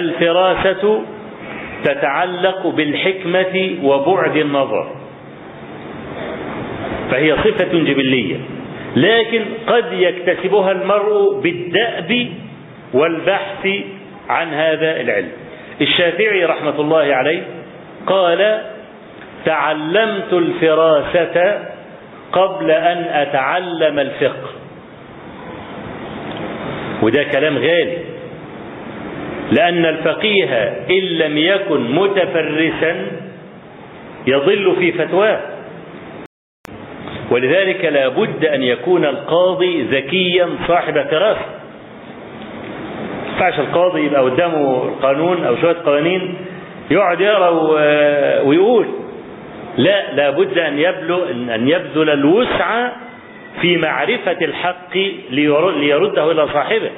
الفراسة تتعلق بالحكمة وبعد النظر. فهي صفة جبلية. لكن قد يكتسبها المرء بالدأب والبحث عن هذا العلم. الشافعي رحمة الله عليه قال تعلمت الفراسة قبل أن أتعلم الفقه. وده كلام غالي. لأن الفقيه إن لم يكن متفرسا يضل في فتواه. ولذلك لا بد أن يكون القاضي ذكيا صاحب فراسة ينفعش القاضي يبقى قدامه القانون أو شوية قوانين يقعد يقرأ ويقول. لا لابد أن يبلغ أن يبذل الوسع في معرفة الحق ليرده إلى صاحبه.